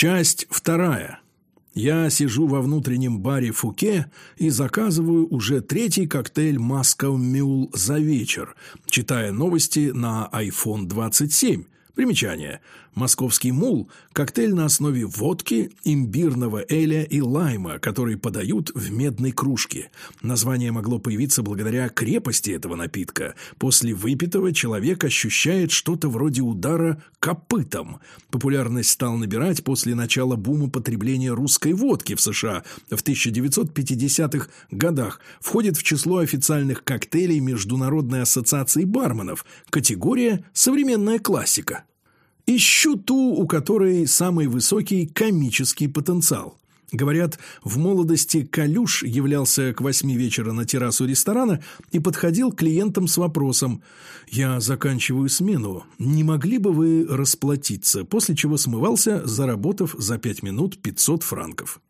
Часть вторая. Я сижу во внутреннем баре Фуке и заказываю уже третий коктейль «Масков Мюл» за вечер, читая новости на iPhone 27. Примечание. Московский мул – коктейль на основе водки, имбирного эля и лайма, который подают в медной кружке. Название могло появиться благодаря крепости этого напитка. После выпитого человек ощущает что-то вроде удара копытом. Популярность стал набирать после начала бума потребления русской водки в США в 1950-х годах. Входит в число официальных коктейлей Международной ассоциации барменов. Категория «Современная классика». Ищу ту, у которой самый высокий комический потенциал. Говорят, в молодости Калюш являлся к восьми вечера на террасу ресторана и подходил к клиентам с вопросом «Я заканчиваю смену, не могли бы вы расплатиться?» После чего смывался, заработав за пять минут 500 франков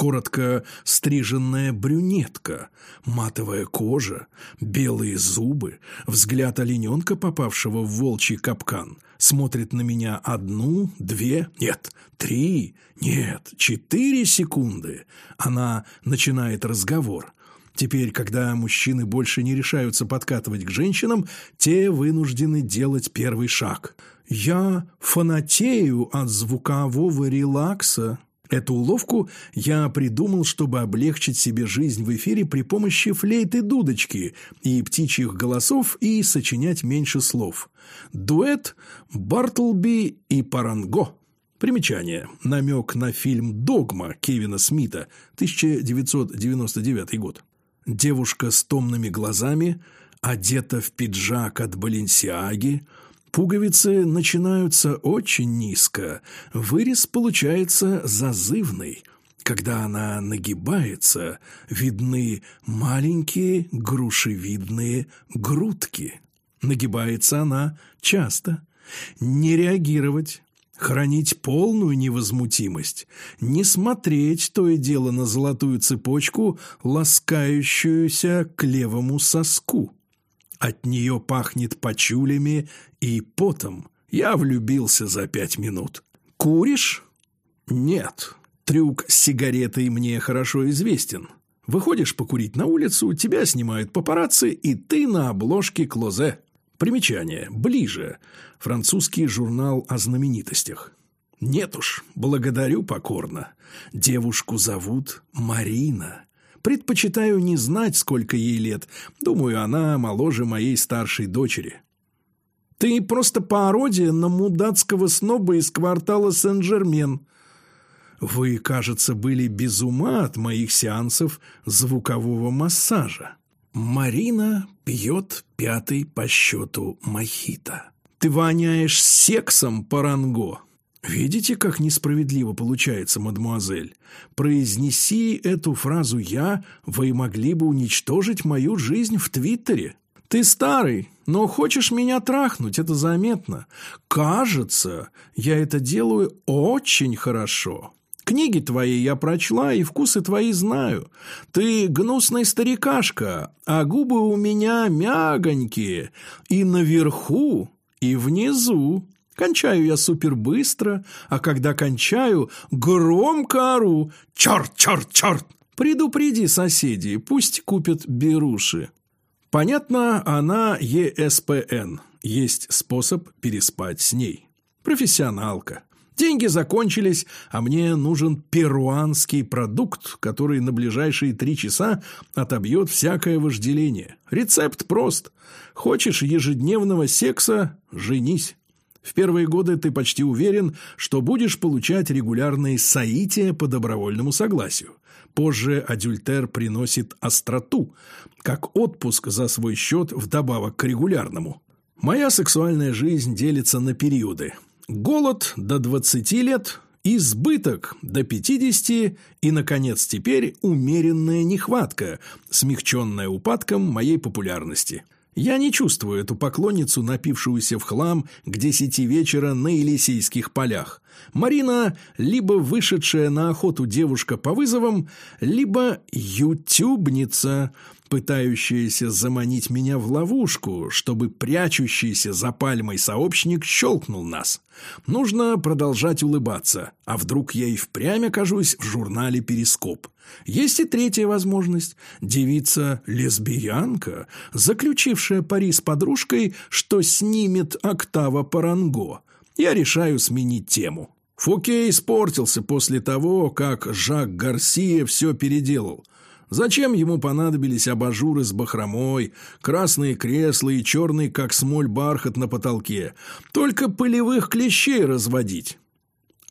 коротко стриженная брюнетка, матовая кожа, белые зубы, взгляд олененка, попавшего в волчий капкан, смотрит на меня одну, две, нет, три, нет, четыре секунды. Она начинает разговор. Теперь, когда мужчины больше не решаются подкатывать к женщинам, те вынуждены делать первый шаг. «Я фанатею от звукового релакса», Эту уловку я придумал, чтобы облегчить себе жизнь в эфире при помощи флейты-дудочки и птичьих голосов и сочинять меньше слов. Дуэт Бартлби и Паранго. Примечание. Намек на фильм «Догма» Кевина Смита, 1999 год. Девушка с томными глазами, одета в пиджак от Баленсиаги, Пуговицы начинаются очень низко, вырез получается зазывный. Когда она нагибается, видны маленькие грушевидные грудки. Нагибается она часто. Не реагировать, хранить полную невозмутимость, не смотреть то и дело на золотую цепочку, ласкающуюся к левому соску. От нее пахнет почулями и потом. Я влюбился за пять минут. Куришь? Нет. Трюк с сигаретой мне хорошо известен. Выходишь покурить на улицу, тебя снимают папарацци, и ты на обложке Клозе. Примечание. Ближе. Французский журнал о знаменитостях. Нет уж, благодарю покорно. Девушку зовут Марина. Предпочитаю не знать, сколько ей лет. Думаю, она моложе моей старшей дочери. Ты просто пародия на мудацкого сноба из квартала Сен-Жермен. Вы, кажется, были без ума от моих сеансов звукового массажа. Марина пьет пятый по счету мохито. Ты воняешь сексом, Паранго. «Видите, как несправедливо получается, мадемуазель? Произнеси эту фразу я, вы могли бы уничтожить мою жизнь в Твиттере. Ты старый, но хочешь меня трахнуть, это заметно. Кажется, я это делаю очень хорошо». Книги твои я прочла и вкусы твои знаю. Ты гнусный старикашка, а губы у меня мягонькие, и наверху, и внизу. Кончаю я супер быстро, а когда кончаю, громко ору «Черт, черт, черт!» Предупреди соседей, пусть купят беруши. Понятно, она ЕСПН. Есть способ переспать с ней. Профессионалка. Деньги закончились, а мне нужен перуанский продукт, который на ближайшие три часа отобьет всякое вожделение. Рецепт прост. Хочешь ежедневного секса – женись. В первые годы ты почти уверен, что будешь получать регулярные соития по добровольному согласию. Позже адюльтер приносит остроту, как отпуск за свой счет вдобавок к регулярному. Моя сексуальная жизнь делится на периоды. Голод до 20 лет, избыток до 50 и, наконец, теперь умеренная нехватка, смягченная упадком моей популярности – я не чувствую эту поклонницу, напившуюся в хлам к десяти вечера на Елисейских полях. Марина либо вышедшая на охоту девушка по вызовам, либо ютюбница, пытающаяся заманить меня в ловушку, чтобы прячущийся за пальмой сообщник щелкнул нас. Нужно продолжать улыбаться, а вдруг я и впрямь окажусь в журнале «Перископ». Есть и третья возможность. Девица-лесбиянка, заключившая пари с подружкой, что снимет октава Паранго. Я решаю сменить тему. Фуке испортился после того, как Жак Гарсия все переделал. Зачем ему понадобились абажуры с бахромой, красные кресла и черный, как смоль, бархат на потолке? Только пылевых клещей разводить.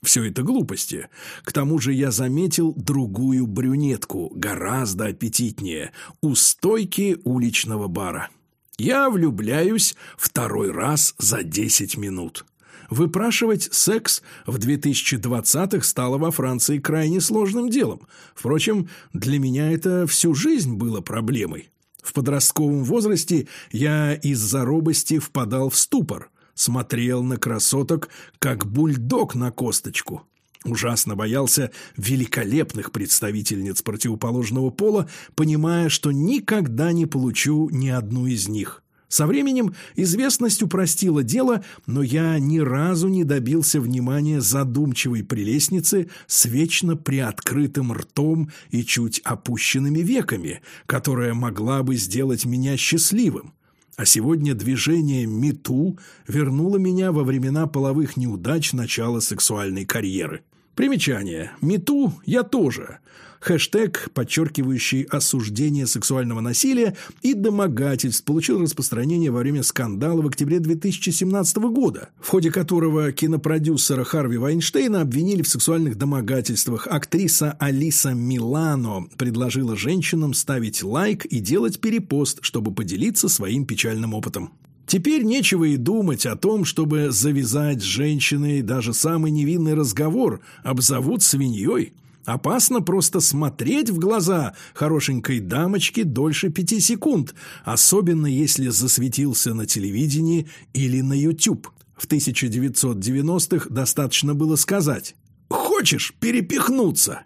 Все это глупости. К тому же я заметил другую брюнетку, гораздо аппетитнее, у стойки уличного бара. Я влюбляюсь второй раз за десять минут. Выпрашивать секс в 2020-х стало во Франции крайне сложным делом. Впрочем, для меня это всю жизнь было проблемой. В подростковом возрасте я из-за робости впадал в ступор, смотрел на красоток, как бульдог на косточку. Ужасно боялся великолепных представительниц противоположного пола, понимая, что никогда не получу ни одну из них. Со временем известность упростила дело, но я ни разу не добился внимания задумчивой прелестницы с вечно приоткрытым ртом и чуть опущенными веками, которая могла бы сделать меня счастливым. А сегодня движение «Мету» вернуло меня во времена половых неудач начала сексуальной карьеры. Примечание. «Мету» я тоже – Хэштег, подчеркивающий осуждение сексуального насилия и домогательств, получил распространение во время скандала в октябре 2017 года, в ходе которого кинопродюсера Харви Вайнштейна обвинили в сексуальных домогательствах. Актриса Алиса Милано предложила женщинам ставить лайк и делать перепост, чтобы поделиться своим печальным опытом. Теперь нечего и думать о том, чтобы завязать с женщиной даже самый невинный разговор, обзовут свиньей – Опасно просто смотреть в глаза хорошенькой дамочки дольше пяти секунд, особенно если засветился на телевидении или на YouTube. В 1990-х достаточно было сказать «Хочешь перепихнуться?»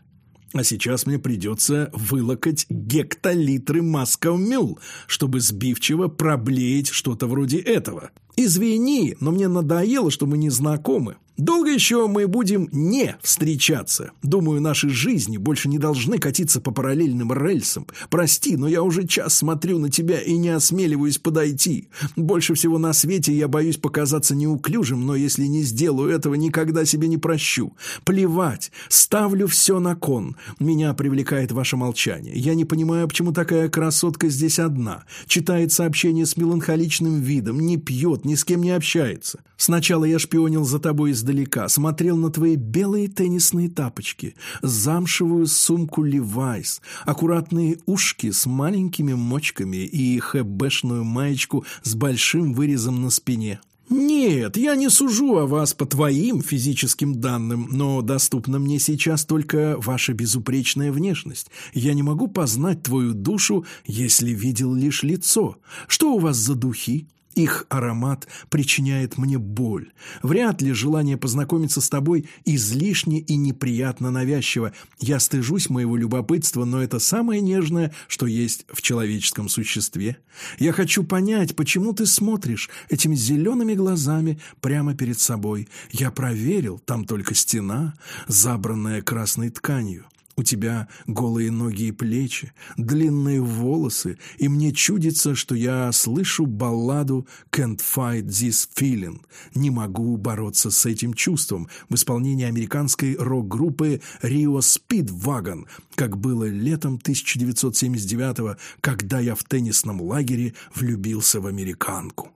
А сейчас мне придется вылокать гектолитры Масков Мюл, чтобы сбивчиво проблеять что-то вроде этого. «Извини, но мне надоело, что мы не знакомы. Долго еще мы будем не встречаться. Думаю, наши жизни больше не должны катиться по параллельным рельсам. Прости, но я уже час смотрю на тебя и не осмеливаюсь подойти. Больше всего на свете я боюсь показаться неуклюжим, но если не сделаю этого, никогда себе не прощу. Плевать, ставлю все на кон. Меня привлекает ваше молчание. Я не понимаю, почему такая красотка здесь одна. Читает сообщения с меланхоличным видом, не пьет, ни с кем не общается. Сначала я шпионил за тобой из издалека, смотрел на твои белые теннисные тапочки, замшевую сумку Левайс, аккуратные ушки с маленькими мочками и хэбэшную маечку с большим вырезом на спине. «Нет, я не сужу о вас по твоим физическим данным, но доступна мне сейчас только ваша безупречная внешность. Я не могу познать твою душу, если видел лишь лицо. Что у вас за духи? Их аромат причиняет мне боль. Вряд ли желание познакомиться с тобой излишне и неприятно навязчиво. Я стыжусь моего любопытства, но это самое нежное, что есть в человеческом существе. Я хочу понять, почему ты смотришь этими зелеными глазами прямо перед собой. Я проверил, там только стена, забранная красной тканью. У тебя голые ноги и плечи, длинные волосы, и мне чудится, что я слышу балладу «Can't fight this feeling» «Не могу бороться с этим чувством» в исполнении американской рок-группы «Rio Speedwagon», как было летом 1979 когда я в теннисном лагере влюбился в американку.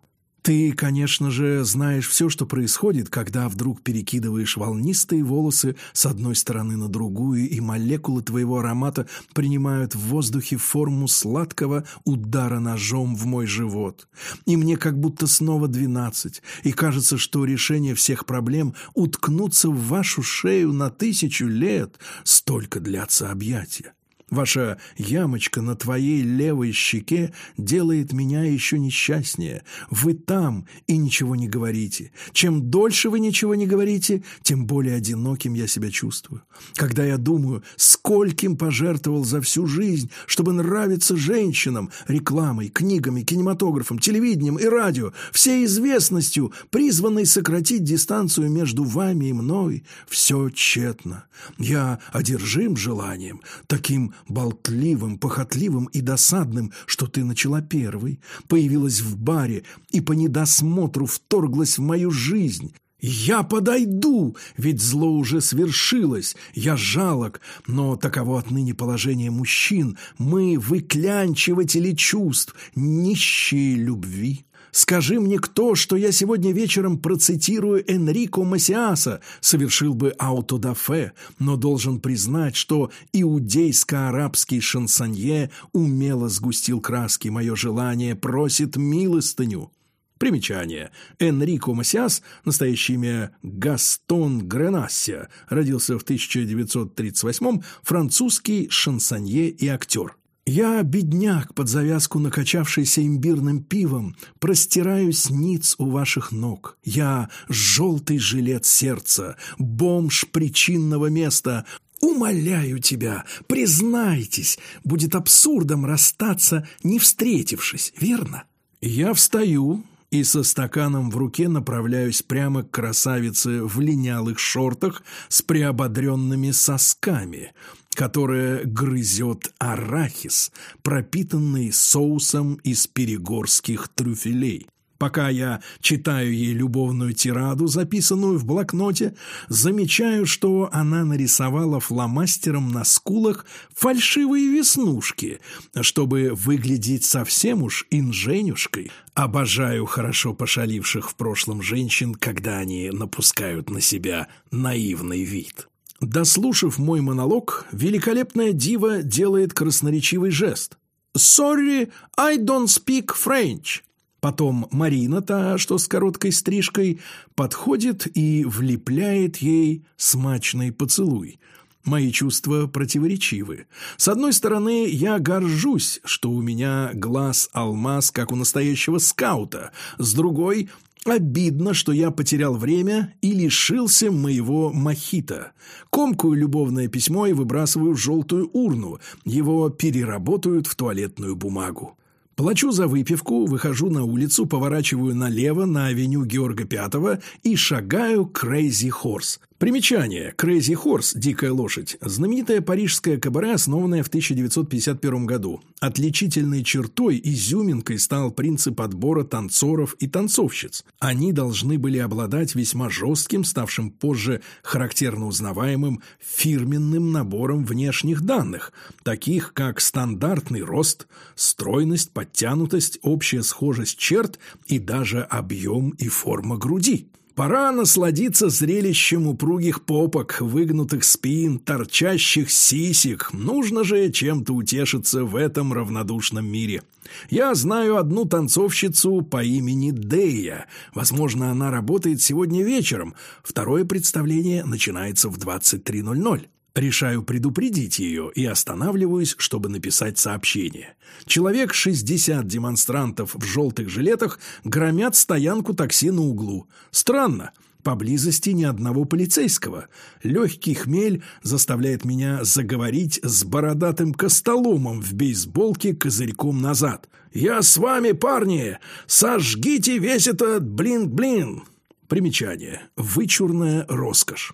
Ты, конечно же, знаешь все, что происходит, когда вдруг перекидываешь волнистые волосы с одной стороны на другую, и молекулы твоего аромата принимают в воздухе форму сладкого удара ножом в мой живот. И мне как будто снова двенадцать, и кажется, что решение всех проблем — уткнуться в вашу шею на тысячу лет. Столько длятся объятия. Ваша ямочка на твоей левой щеке делает меня еще несчастнее. Вы там и ничего не говорите. Чем дольше вы ничего не говорите, тем более одиноким я себя чувствую. Когда я думаю, скольким пожертвовал за всю жизнь, чтобы нравиться женщинам, рекламой, книгами, кинематографом, телевидением и радио, всей известностью, призванной сократить дистанцию между вами и мной, все тщетно. Я одержим желанием, таким болтливым, похотливым и досадным, что ты начала первой, появилась в баре и по недосмотру вторглась в мою жизнь. Я подойду, ведь зло уже свершилось, я жалок, но таково отныне положение мужчин, мы выклянчиватели чувств, нищие любви. Скажи мне кто, что я сегодня вечером процитирую Энрико Масиаса, совершил бы аутодафе, но должен признать, что иудейско-арабский шансонье умело сгустил краски. Мое желание просит милостыню. Примечание. Энрико Масиас, настоящее имя Гастон Гренассия, родился в 1938 французский шансонье и актер. Я, бедняк, под завязку накачавшийся имбирным пивом, простираюсь ниц у ваших ног. Я желтый жилет сердца, бомж причинного места. Умоляю тебя, признайтесь, будет абсурдом расстаться, не встретившись, верно? Я встаю, и со стаканом в руке направляюсь прямо к красавице в линялых шортах с приободренными сосками, которая грызет арахис, пропитанный соусом из перегорских трюфелей. Пока я читаю ей любовную тираду, записанную в блокноте, замечаю, что она нарисовала фломастером на скулах фальшивые веснушки, чтобы выглядеть совсем уж инженюшкой. Обожаю хорошо пошаливших в прошлом женщин, когда они напускают на себя наивный вид. Дослушав мой монолог, великолепная дива делает красноречивый жест. «Sorry, I don't speak French». Потом Марина, та, что с короткой стрижкой, подходит и влепляет ей смачный поцелуй. Мои чувства противоречивы. С одной стороны, я горжусь, что у меня глаз-алмаз, как у настоящего скаута. С другой, Обидно, что я потерял время и лишился моего мохито. Комкую любовное письмо и выбрасываю в желтую урну. Его переработают в туалетную бумагу. Плачу за выпивку, выхожу на улицу, поворачиваю налево на авеню Георга Пятого и шагаю Crazy Horse. Примечание. Crazy Horse – «Дикая лошадь» – знаменитая парижская кабаре, основанная в 1951 году. Отличительной чертой, изюминкой стал принцип отбора танцоров и танцовщиц. Они должны были обладать весьма жестким, ставшим позже характерно узнаваемым фирменным набором внешних данных, таких как стандартный рост, стройность, подтянутость, общая схожесть черт и даже объем и форма груди. Пора насладиться зрелищем упругих попок, выгнутых спин, торчащих сисек. Нужно же чем-то утешиться в этом равнодушном мире. Я знаю одну танцовщицу по имени Дея. Возможно, она работает сегодня вечером. Второе представление начинается в 23.00. Решаю предупредить ее и останавливаюсь, чтобы написать сообщение. Человек 60 демонстрантов в желтых жилетах громят стоянку такси на углу. Странно. Поблизости ни одного полицейского. Легкий хмель заставляет меня заговорить с бородатым костоломом в бейсболке козырьком назад. «Я с вами, парни! Сожгите весь этот блин-блин!» Примечание. Вычурная роскошь.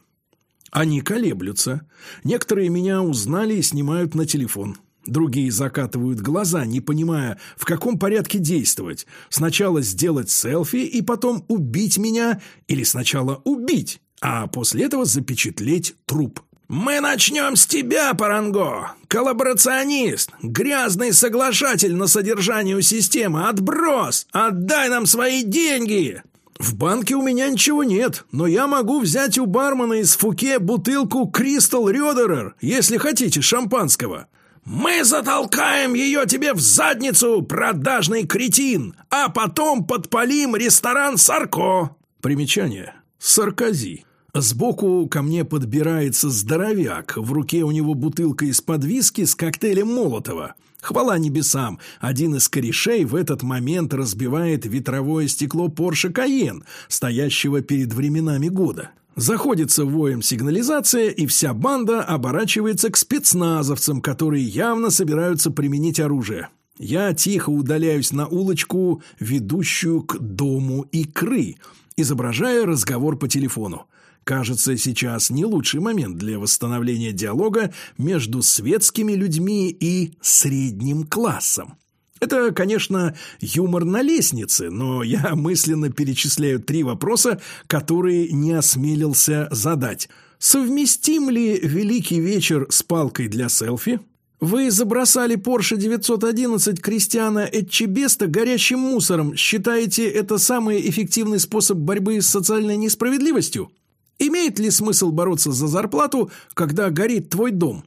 Они колеблются. Некоторые меня узнали и снимают на телефон. Другие закатывают глаза, не понимая, в каком порядке действовать. Сначала сделать селфи и потом убить меня, или сначала убить, а после этого запечатлеть труп. «Мы начнем с тебя, Паранго! Коллаборационист! Грязный соглашатель на содержанию системы! Отброс! Отдай нам свои деньги!» В банке у меня ничего нет, но я могу взять у бармена из Фуке бутылку Кристал Рёдерер, если хотите шампанского. Мы затолкаем ее тебе в задницу, продажный кретин, а потом подпалим ресторан Сарко. Примечание. Саркози. Сбоку ко мне подбирается здоровяк, в руке у него бутылка из-под виски с коктейлем Молотова. Хвала небесам, один из корешей в этот момент разбивает ветровое стекло Porsche Cayenne, стоящего перед временами года. Заходится воем сигнализация, и вся банда оборачивается к спецназовцам, которые явно собираются применить оружие. Я тихо удаляюсь на улочку, ведущую к дому икры, изображая разговор по телефону. Кажется, сейчас не лучший момент для восстановления диалога между светскими людьми и средним классом. Это, конечно, юмор на лестнице, но я мысленно перечисляю три вопроса, которые не осмелился задать. Совместим ли великий вечер с палкой для селфи? Вы забросали Porsche 911 Кристиана Этчебеста горящим мусором. Считаете, это самый эффективный способ борьбы с социальной несправедливостью? Имеет ли смысл бороться за зарплату, когда горит твой дом?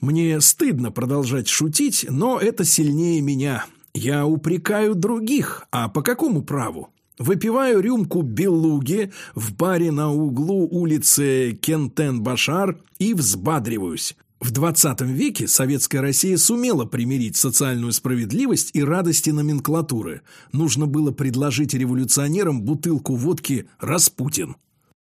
Мне стыдно продолжать шутить, но это сильнее меня. Я упрекаю других, а по какому праву? Выпиваю рюмку белуги в баре на углу улицы Кентен-Башар и взбадриваюсь. В 20 веке советская Россия сумела примирить социальную справедливость и радости номенклатуры. Нужно было предложить революционерам бутылку водки «Распутин».